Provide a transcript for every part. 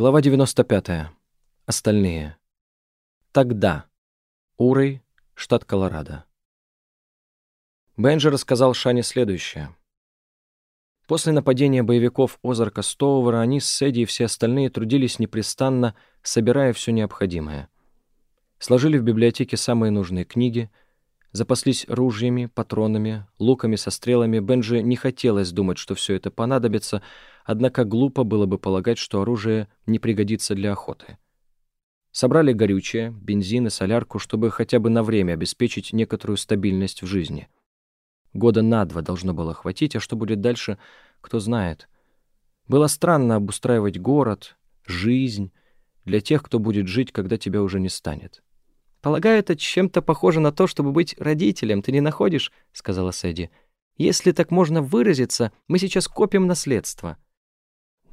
Глава 95. Остальные. Тогда. Урой, штат Колорадо. Бенджи рассказал Шане следующее. После нападения боевиков Озарка Стоувера они с Сэдди и все остальные трудились непрестанно, собирая все необходимое. Сложили в библиотеке самые нужные книги, запаслись ружьями, патронами, луками со стрелами. Бенджи не хотелось думать, что все это понадобится, однако глупо было бы полагать, что оружие не пригодится для охоты. Собрали горючее, бензин и солярку, чтобы хотя бы на время обеспечить некоторую стабильность в жизни. Года на два должно было хватить, а что будет дальше, кто знает. Было странно обустраивать город, жизнь для тех, кто будет жить, когда тебя уже не станет. «Полагаю, это чем-то похоже на то, чтобы быть родителем, ты не находишь?» — сказала Сэдди. «Если так можно выразиться, мы сейчас копим наследство».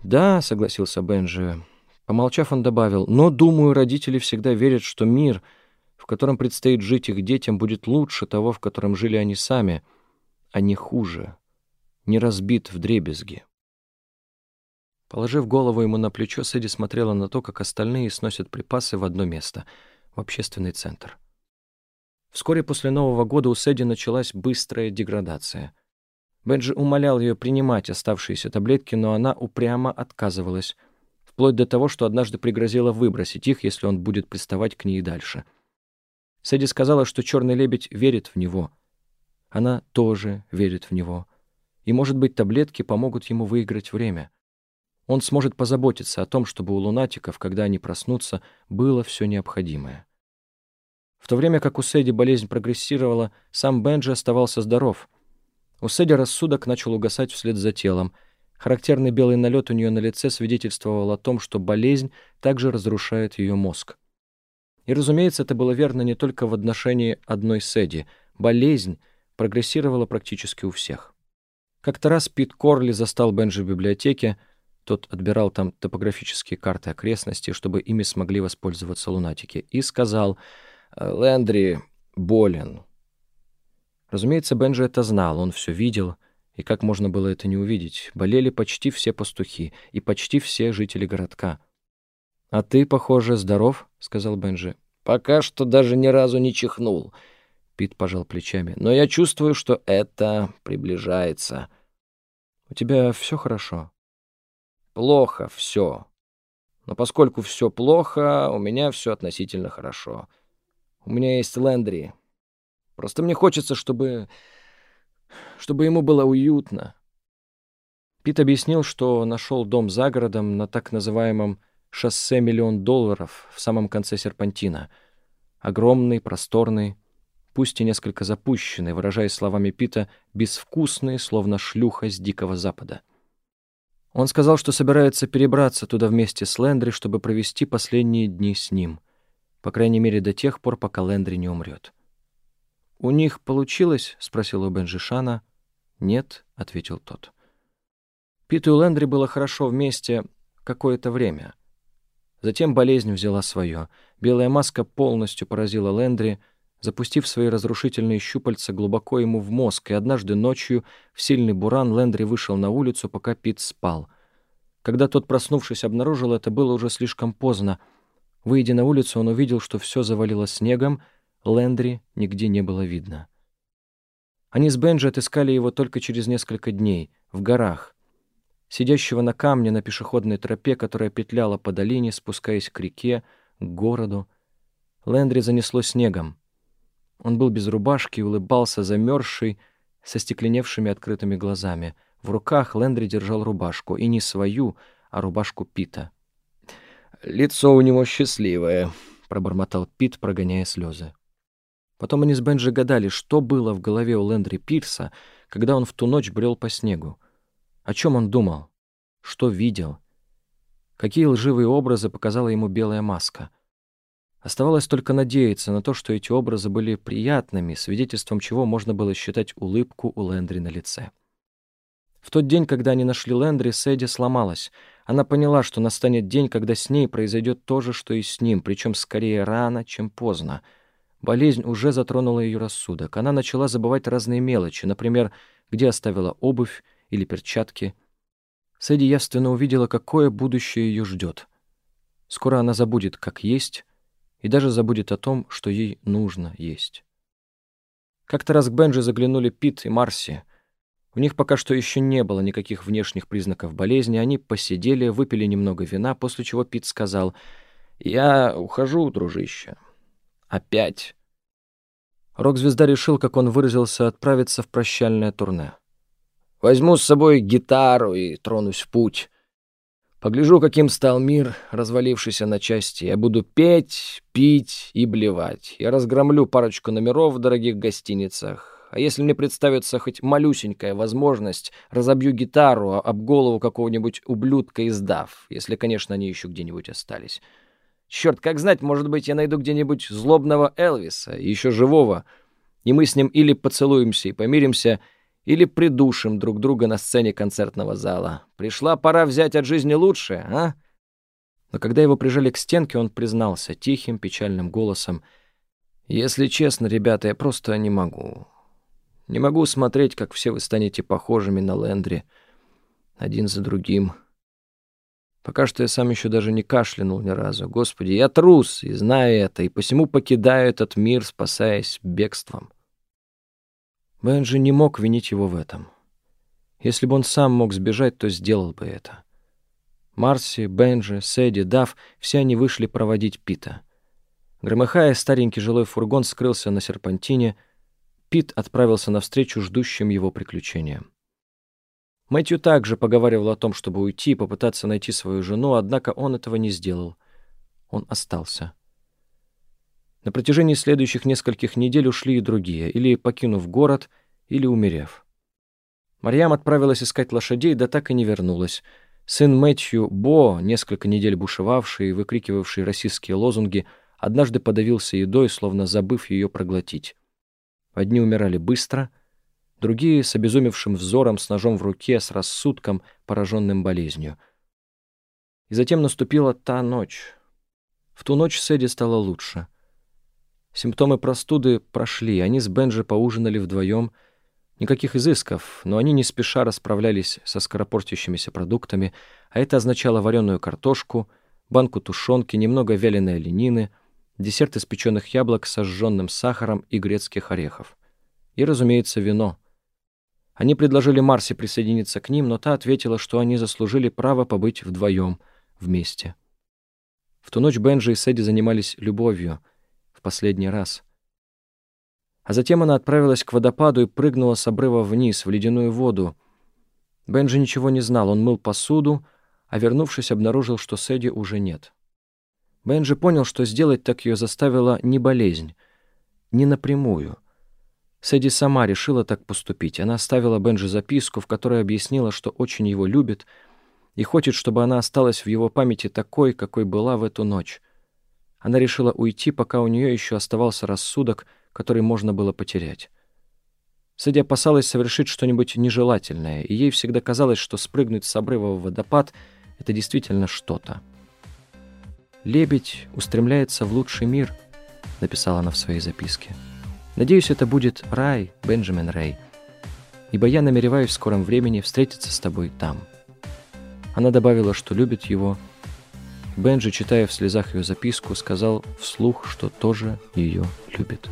«Да», — согласился Бенджи. Помолчав, он добавил, «но, думаю, родители всегда верят, что мир, в котором предстоит жить их детям, будет лучше того, в котором жили они сами, а не хуже, не разбит в дребезги». Положив голову ему на плечо, Сэдди смотрела на то, как остальные сносят припасы в одно место, в общественный центр. Вскоре после Нового года у Сэдди началась быстрая деградация — Бенджи умолял ее принимать оставшиеся таблетки, но она упрямо отказывалась, вплоть до того, что однажды пригрозила выбросить их, если он будет приставать к ней дальше. Сэдди сказала, что черный лебедь верит в него. Она тоже верит в него. И, может быть, таблетки помогут ему выиграть время. Он сможет позаботиться о том, чтобы у лунатиков, когда они проснутся, было все необходимое. В то время как у Сэдди болезнь прогрессировала, сам Бенджи оставался здоров — у Сэдди рассудок начал угасать вслед за телом. Характерный белый налет у нее на лице свидетельствовал о том, что болезнь также разрушает ее мозг. И, разумеется, это было верно не только в отношении одной Сэдди. Болезнь прогрессировала практически у всех. Как-то раз Пит Корли застал Бенджи в библиотеке, тот отбирал там топографические карты окрестностей, чтобы ими смогли воспользоваться лунатики, и сказал «Лэндри болен, Разумеется, Бенджи это знал, он все видел, и как можно было это не увидеть? Болели почти все пастухи и почти все жители городка. «А ты, похоже, здоров?» — сказал Бенджи. «Пока что даже ни разу не чихнул», — Пит пожал плечами. «Но я чувствую, что это приближается». «У тебя все хорошо?» «Плохо все. Но поскольку все плохо, у меня все относительно хорошо. У меня есть Лэндри, Просто мне хочется, чтобы... чтобы ему было уютно. Пит объяснил, что нашел дом за городом на так называемом «шоссе миллион долларов» в самом конце серпантина. Огромный, просторный, пусть и несколько запущенный, выражаясь словами Пита, безвкусный, словно шлюха с Дикого Запада. Он сказал, что собирается перебраться туда вместе с Лендри, чтобы провести последние дни с ним. По крайней мере, до тех пор, пока Лендри не умрет. «У них получилось?» — спросил у Бенжишана. «Нет», — ответил тот. Питу и Лендри было хорошо вместе какое-то время. Затем болезнь взяла свое. Белая маска полностью поразила Лендри, запустив свои разрушительные щупальца глубоко ему в мозг, и однажды ночью в сильный буран Лендри вышел на улицу, пока Пит спал. Когда тот, проснувшись, обнаружил это, было уже слишком поздно. Выйдя на улицу, он увидел, что все завалило снегом — Лендри нигде не было видно. Они с Бенджи отыскали его только через несколько дней, в горах, сидящего на камне на пешеходной тропе, которая петляла по долине, спускаясь к реке, к городу. Лендри занесло снегом. Он был без рубашки и улыбался замерзший, со стекленевшими открытыми глазами. В руках Лендри держал рубашку, и не свою, а рубашку Пита. «Лицо у него счастливое», — пробормотал Пит, прогоняя слезы. Потом они с Бенджи гадали, что было в голове у Лендри Пирса, когда он в ту ночь брел по снегу. О чем он думал? Что видел? Какие лживые образы показала ему белая маска? Оставалось только надеяться на то, что эти образы были приятными, свидетельством чего можно было считать улыбку у Лендри на лице. В тот день, когда они нашли Лендри, Сэдди сломалась. Она поняла, что настанет день, когда с ней произойдет то же, что и с ним, причем скорее рано, чем поздно — Болезнь уже затронула ее рассудок. Она начала забывать разные мелочи, например, где оставила обувь или перчатки. Сэдди явственно увидела, какое будущее ее ждет. Скоро она забудет, как есть, и даже забудет о том, что ей нужно есть. Как-то раз к Бенджи заглянули Пит и Марси. У них пока что еще не было никаких внешних признаков болезни. Они посидели, выпили немного вина, после чего Пит сказал, «Я ухожу, дружище. Опять». Рок-звезда решил, как он выразился, отправиться в прощальное турне. «Возьму с собой гитару и тронусь в путь. Погляжу, каким стал мир, развалившийся на части. Я буду петь, пить и блевать. Я разгромлю парочку номеров в дорогих гостиницах. А если мне представится хоть малюсенькая возможность, разобью гитару об голову какого-нибудь ублюдка издав, если, конечно, они еще где-нибудь остались. Черт, как знать, может быть, я найду где-нибудь злобного Элвиса, еще живого, и мы с ним или поцелуемся и помиримся, или придушим друг друга на сцене концертного зала. Пришла пора взять от жизни лучшее, а? Но когда его прижали к стенке, он признался тихим, печальным голосом. «Если честно, ребята, я просто не могу. Не могу смотреть, как все вы станете похожими на Лендри, один за другим. Пока что я сам еще даже не кашлянул ни разу. Господи, я трус, и знаю это, и посему покидаю этот мир, спасаясь бегством». Бенджи не мог винить его в этом. Если бы он сам мог сбежать, то сделал бы это. Марси, Бенджи, Сэдди, Дав — все они вышли проводить Пита. Громыхая, старенький жилой фургон скрылся на серпантине. Пит отправился навстречу ждущим его приключениям. Мэтью также поговаривал о том, чтобы уйти и попытаться найти свою жену, однако он этого не сделал. Он остался. На протяжении следующих нескольких недель ушли и другие, или покинув город, или умерев. Марьям отправилась искать лошадей, да так и не вернулась. Сын Мэтью, Бо, несколько недель бушевавший и выкрикивавший российские лозунги, однажды подавился едой, словно забыв ее проглотить. Одни умирали быстро, другие — с обезумевшим взором, с ножом в руке, с рассудком, пораженным болезнью. И затем наступила та ночь. В ту ночь Сэдди стало лучше — Симптомы простуды прошли, они с Бенджи поужинали вдвоем. Никаких изысков, но они не спеша расправлялись со скоропортящимися продуктами, а это означало вареную картошку, банку тушенки, немного вяленой оленины, десерт из печеных яблок с сожженным сахаром и грецких орехов. И, разумеется, вино. Они предложили Марсе присоединиться к ним, но та ответила, что они заслужили право побыть вдвоем, вместе. В ту ночь Бенджи и Сэдди занимались любовью — последний раз. А затем она отправилась к водопаду и прыгнула с обрыва вниз, в ледяную воду. Бенджи ничего не знал, он мыл посуду, а вернувшись, обнаружил, что Сэдди уже нет. Бенджи понял, что сделать так ее заставила не болезнь, не напрямую. Сэдди сама решила так поступить. Она оставила Бенджи записку, в которой объяснила, что очень его любит и хочет, чтобы она осталась в его памяти такой, какой была в эту ночь. Она решила уйти, пока у нее еще оставался рассудок, который можно было потерять. Сэдди опасалась совершить что-нибудь нежелательное, и ей всегда казалось, что спрыгнуть с обрыва в водопад — это действительно что-то. «Лебедь устремляется в лучший мир», — написала она в своей записке. «Надеюсь, это будет рай, Бенджамин Рэй, ибо я намереваюсь в скором времени встретиться с тобой там». Она добавила, что любит его, — Бенджи, читая в слезах ее записку, сказал вслух, что тоже ее любит.